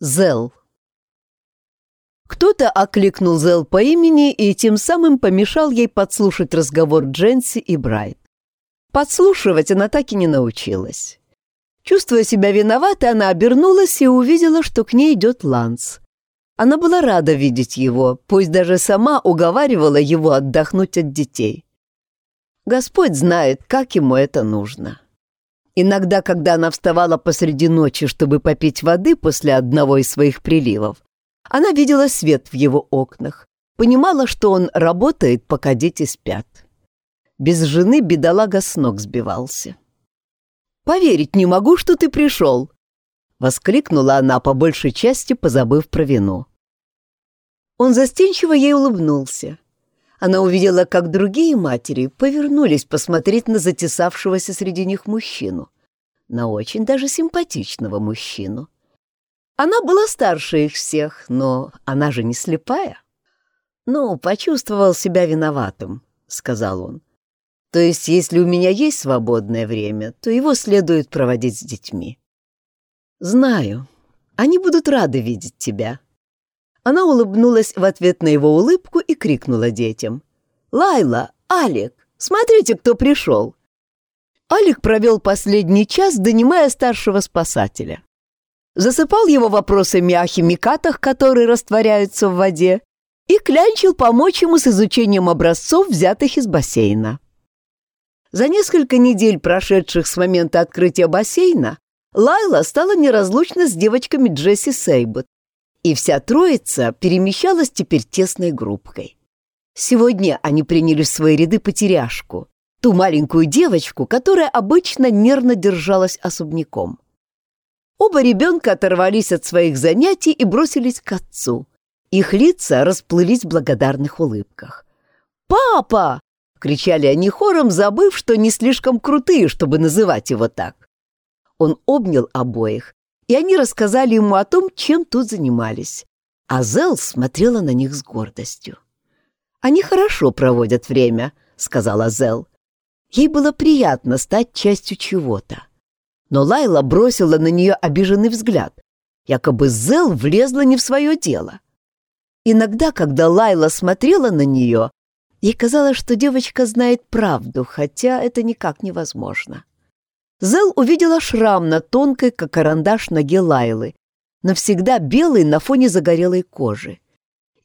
Зел. Кто-то окликнул Зел по имени и тем самым помешал ей подслушать разговор Дженси и Брайт. Подслушивать она так и не научилась. Чувствуя себя виноватой, она обернулась и увидела, что к ней идет Ланс. Она была рада видеть его, пусть даже сама уговаривала его отдохнуть от детей. Господь знает, как ему это нужно. Иногда, когда она вставала посреди ночи, чтобы попить воды после одного из своих приливов, она видела свет в его окнах, понимала, что он работает, пока дети спят. Без жены бедолага с ног сбивался. «Поверить не могу, что ты пришел!» — воскликнула она, по большей части позабыв про вину. Он застенчиво ей улыбнулся. Она увидела, как другие матери повернулись посмотреть на затесавшегося среди них мужчину. На очень даже симпатичного мужчину. Она была старше их всех, но она же не слепая. «Ну, почувствовал себя виноватым», — сказал он. «То есть, если у меня есть свободное время, то его следует проводить с детьми». «Знаю. Они будут рады видеть тебя», она улыбнулась в ответ на его улыбку и крикнула детям. «Лайла! Алик! Смотрите, кто пришел!» Алик провел последний час, донимая старшего спасателя. Засыпал его вопросами о химикатах, которые растворяются в воде, и клянчил помочь ему с изучением образцов, взятых из бассейна. За несколько недель, прошедших с момента открытия бассейна, Лайла стала неразлучна с девочками Джесси Сейбот, и вся троица перемещалась теперь тесной группкой. Сегодня они приняли в свои ряды потеряшку, ту маленькую девочку, которая обычно нервно держалась особняком. Оба ребенка оторвались от своих занятий и бросились к отцу. Их лица расплылись в благодарных улыбках. «Папа!» — кричали они хором, забыв, что не слишком крутые, чтобы называть его так. Он обнял обоих и они рассказали ему о том, чем тут занимались. А Зел смотрела на них с гордостью. «Они хорошо проводят время», — сказала Зел. Ей было приятно стать частью чего-то. Но Лайла бросила на нее обиженный взгляд, якобы Зел влезла не в свое дело. Иногда, когда Лайла смотрела на нее, ей казалось, что девочка знает правду, хотя это никак невозможно. Зел увидела шрам на тонкой, как карандаш, ноге Лайлы, навсегда белый на фоне загорелой кожи.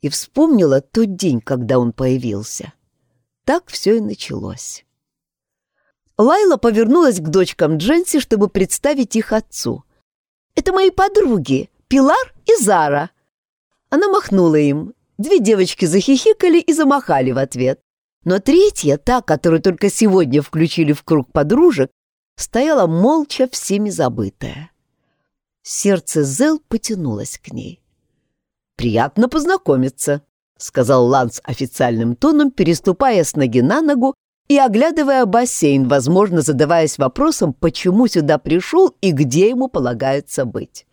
И вспомнила тот день, когда он появился. Так все и началось. Лайла повернулась к дочкам Дженси, чтобы представить их отцу. «Это мои подруги, Пилар и Зара». Она махнула им. Две девочки захихикали и замахали в ответ. Но третья, та, которую только сегодня включили в круг подружек, стояла молча всеми забытая. Сердце Зел потянулось к ней. «Приятно познакомиться», — сказал Ланс официальным тоном, переступая с ноги на ногу и оглядывая бассейн, возможно, задаваясь вопросом, почему сюда пришел и где ему полагается быть.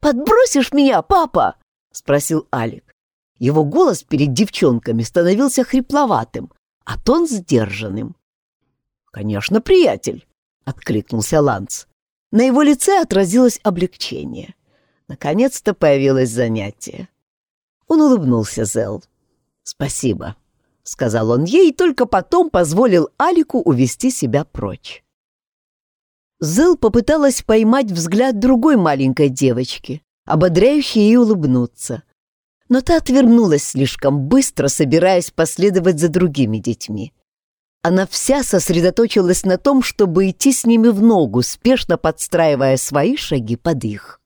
«Подбросишь меня, папа?» — спросил Алик. Его голос перед девчонками становился хрипловатым, а тон сдержанным. «Конечно, приятель», — откликнулся Ланс. На его лице отразилось облегчение. Наконец-то появилось занятие. Он улыбнулся Зел. «Спасибо», — сказал он ей, и только потом позволил Алику увести себя прочь. Зел попыталась поймать взгляд другой маленькой девочки, ободряющей ей улыбнуться. Но та отвернулась слишком быстро, собираясь последовать за другими детьми. Она вся сосредоточилась на том, чтобы идти с ними в ногу, спешно подстраивая свои шаги под их.